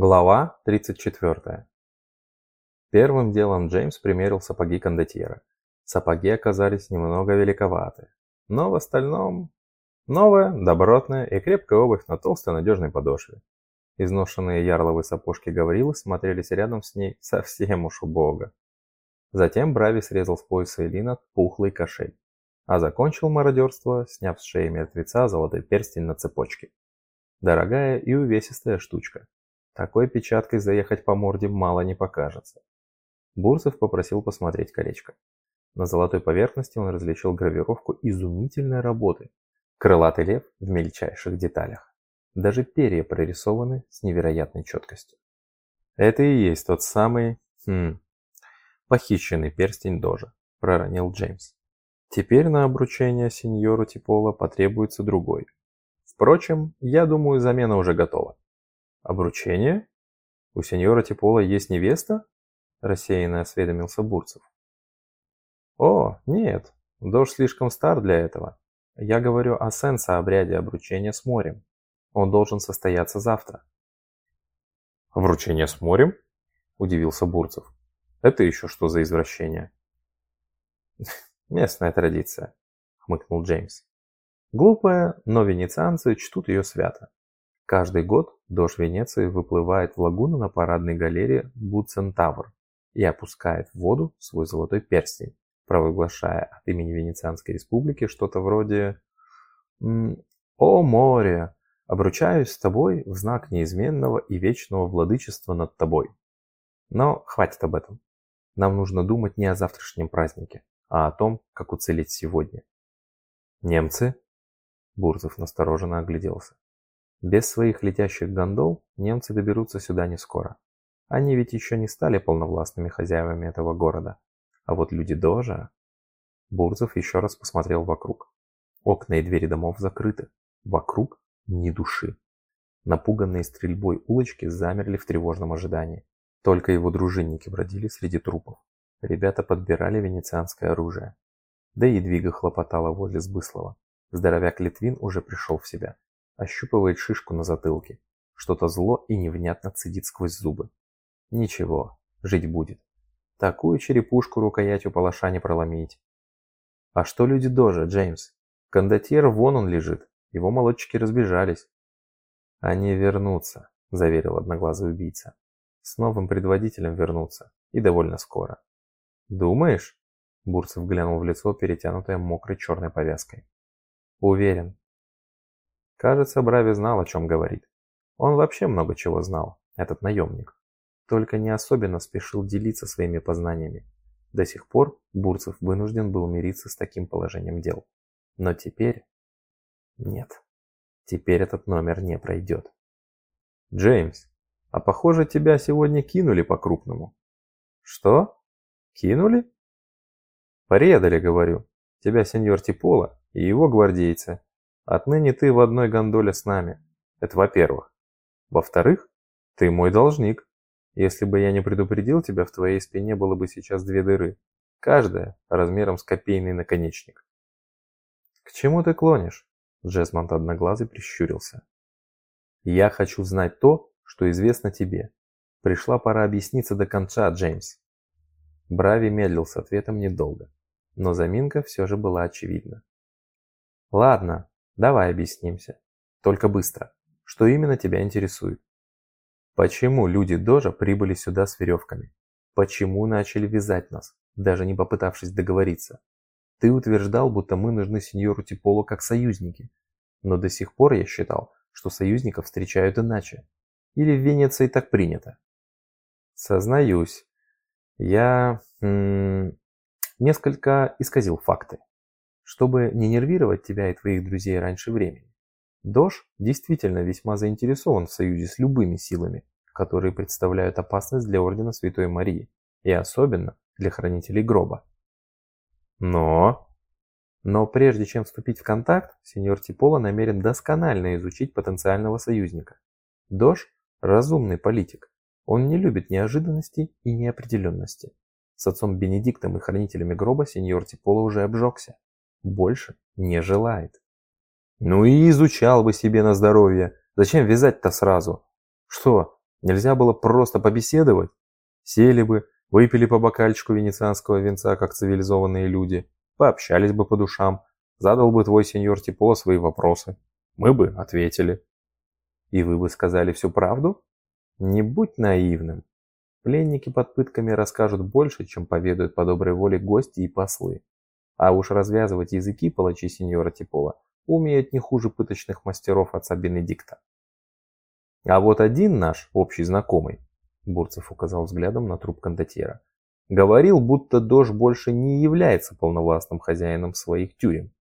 Глава 34. Первым делом Джеймс примерил сапоги кондотьера. Сапоги оказались немного великоваты, но в остальном новая, добротная и крепкая обувь на толстой надежной подошве. Изношенные ярловые сапожки Гаврилы смотрелись рядом с ней совсем уж убого. Затем Брави срезал с пояса Элина пухлый кошель, а закончил мародерство, сняв с шеи мертвеца золотой перстень на цепочке. Дорогая и увесистая штучка, такой печаткой заехать по морде мало не покажется. Бурцев попросил посмотреть колечко. На золотой поверхности он различил гравировку изумительной работы. Крылатый лев в мельчайших деталях. Даже перья прорисованы с невероятной четкостью. Это и есть тот самый... Хм, похищенный перстень Дожа, проронил Джеймс. Теперь на обручение сеньору Типола потребуется другой. Впрочем, я думаю, замена уже готова. «Обручение? У сеньора Типола есть невеста?» – рассеянно осведомился Бурцев. «О, нет, дождь слишком стар для этого. Я говорю о сенса-обряде обручения с морем. Он должен состояться завтра». «Обручение с морем?» – удивился Бурцев. «Это еще что за извращение?» «Местная традиция», – хмыкнул Джеймс. «Глупая, но венецианцы чтут ее свято. Каждый год дождь Венеции выплывает в лагуну на парадной галерее Буцентавр и опускает в воду свой золотой перстень, провозглашая от имени Венецианской республики что-то вроде «О море! Обручаюсь с тобой в знак неизменного и вечного владычества над тобой». Но хватит об этом. Нам нужно думать не о завтрашнем празднике, а о том, как уцелеть сегодня. «Немцы?» Бурзов настороженно огляделся. Без своих летящих гондол немцы доберутся сюда не скоро. Они ведь еще не стали полновластными хозяевами этого города. А вот люди Дожа... Бурзов еще раз посмотрел вокруг. Окна и двери домов закрыты. Вокруг ни души. Напуганные стрельбой улочки замерли в тревожном ожидании. Только его дружинники бродили среди трупов. Ребята подбирали венецианское оружие. Да и Двига хлопотала возле Сбыслова. Здоровяк Литвин уже пришел в себя ощупывает шишку на затылке. Что-то зло и невнятно цедит сквозь зубы. Ничего, жить будет. Такую черепушку рукоятью палаша не проломить. А что люди Дожа, Джеймс? Кондотьер вон он лежит. Его молодчики разбежались. Они вернутся, заверил одноглазый убийца. С новым предводителем вернутся. И довольно скоро. Думаешь? Бурцев глянул в лицо, перетянутое мокрой черной повязкой. Уверен, Кажется, Брави знал, о чем говорит. Он вообще много чего знал, этот наемник. Только не особенно спешил делиться своими познаниями. До сих пор Бурцев вынужден был мириться с таким положением дел. Но теперь... Нет. Теперь этот номер не пройдет. Джеймс, а похоже, тебя сегодня кинули по-крупному. Что? Кинули? Порезали, говорю. Тебя сеньор Типола и его гвардейцы Отныне ты в одной гондоле с нами. Это во-первых. Во-вторых, ты мой должник. Если бы я не предупредил тебя, в твоей спине было бы сейчас две дыры. Каждая размером с копейный наконечник. К чему ты клонишь? Джесмонд одноглазый прищурился. Я хочу знать то, что известно тебе. Пришла пора объясниться до конца, Джеймс. Брави медлил с ответом недолго, но заминка все же была очевидна. Ладно, Давай объяснимся. Только быстро. Что именно тебя интересует? Почему люди Дожа прибыли сюда с веревками? Почему начали вязать нас, даже не попытавшись договориться? Ты утверждал, будто мы нужны сеньору Типолу как союзники. Но до сих пор я считал, что союзников встречают иначе. Или в Венеции так принято? Сознаюсь. Я м -м, несколько исказил факты чтобы не нервировать тебя и твоих друзей раньше времени. Дож действительно весьма заинтересован в союзе с любыми силами, которые представляют опасность для Ордена Святой Марии, и особенно для Хранителей Гроба. Но... Но прежде чем вступить в контакт, сеньор Типола намерен досконально изучить потенциального союзника. Дож – разумный политик. Он не любит неожиданностей и неопределенности. С отцом Бенедиктом и хранителями гроба сеньор Типола уже обжегся больше не желает. Ну и изучал бы себе на здоровье. Зачем вязать-то сразу? Что, Нельзя было просто побеседовать? Сели бы, выпили по бокальчику венецианского венца, как цивилизованные люди, пообщались бы по душам, задал бы твой сеньор Типо свои вопросы. Мы бы ответили. И вы бы сказали всю правду? Не будь наивным. Пленники под пытками расскажут больше, чем поведают по доброй воле гости и послы. А уж развязывать языки палачи сеньора Типола умеют не хуже пыточных мастеров отца Бенедикта. А вот один наш общий знакомый, Бурцев указал взглядом на труп кондотьера, говорил, будто Дож больше не является полновластным хозяином своих тюрем.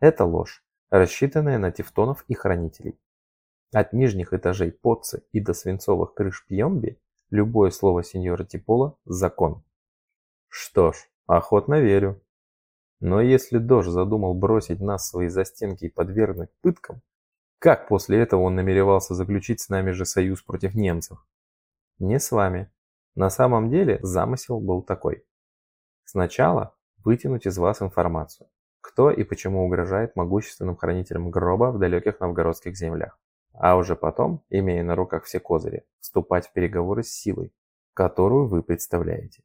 Это ложь, рассчитанная на тевтонов и хранителей. От нижних этажей Потцы и до свинцовых крыш Пьемби любое слово сеньора Типола – закон. Что ж, охотно верю. Но если Дож задумал бросить нас в свои застенки и подвергнуть пыткам, как после этого он намеревался заключить с нами же союз против немцев? Не с вами. На самом деле замысел был такой. Сначала вытянуть из вас информацию, кто и почему угрожает могущественным хранителям гроба в далеких новгородских землях а уже потом, имея на руках все козыри, вступать в переговоры с силой, которую вы представляете.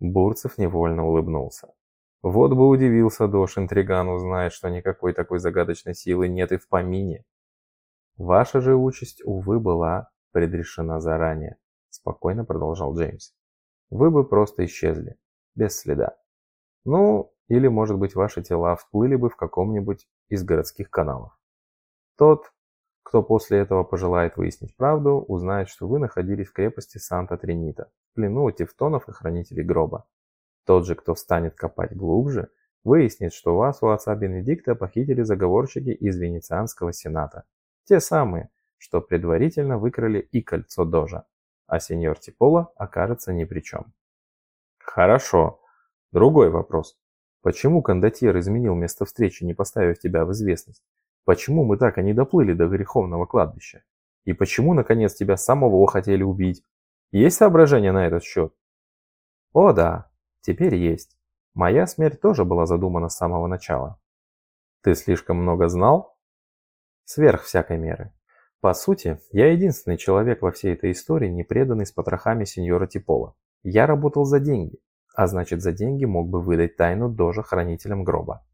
Бурцев невольно улыбнулся. Вот бы удивился Дош, интриган узнает, что никакой такой загадочной силы нет и в помине. Ваша же участь, увы, была предрешена заранее, спокойно продолжал Джеймс. Вы бы просто исчезли, без следа. Ну, или, может быть, ваши тела всплыли бы в каком-нибудь из городских каналов. Тот, кто после этого пожелает выяснить правду, узнает, что вы находились в крепости Санта-Тринита, в плену у тевтонов и хранителей гроба. Тот же, кто станет копать глубже, выяснит, что вас у отца Бенедикта похитили заговорщики из Венецианского сената. Те самые, что предварительно выкрали и кольцо Дожа, а сеньор Типола окажется ни при чем. Хорошо. Другой вопрос. Почему кондотьер изменил место встречи, не поставив тебя в известность? Почему мы так и не доплыли до греховного кладбища? И почему, наконец, тебя самого хотели убить? Есть соображения на этот счет? О да, теперь есть. Моя смерть тоже была задумана с самого начала. Ты слишком много знал? Сверх всякой меры. По сути, я единственный человек во всей этой истории, не преданный с потрохами сеньора Типола. Я работал за деньги, а значит за деньги мог бы выдать тайну Дожа хранителям гроба.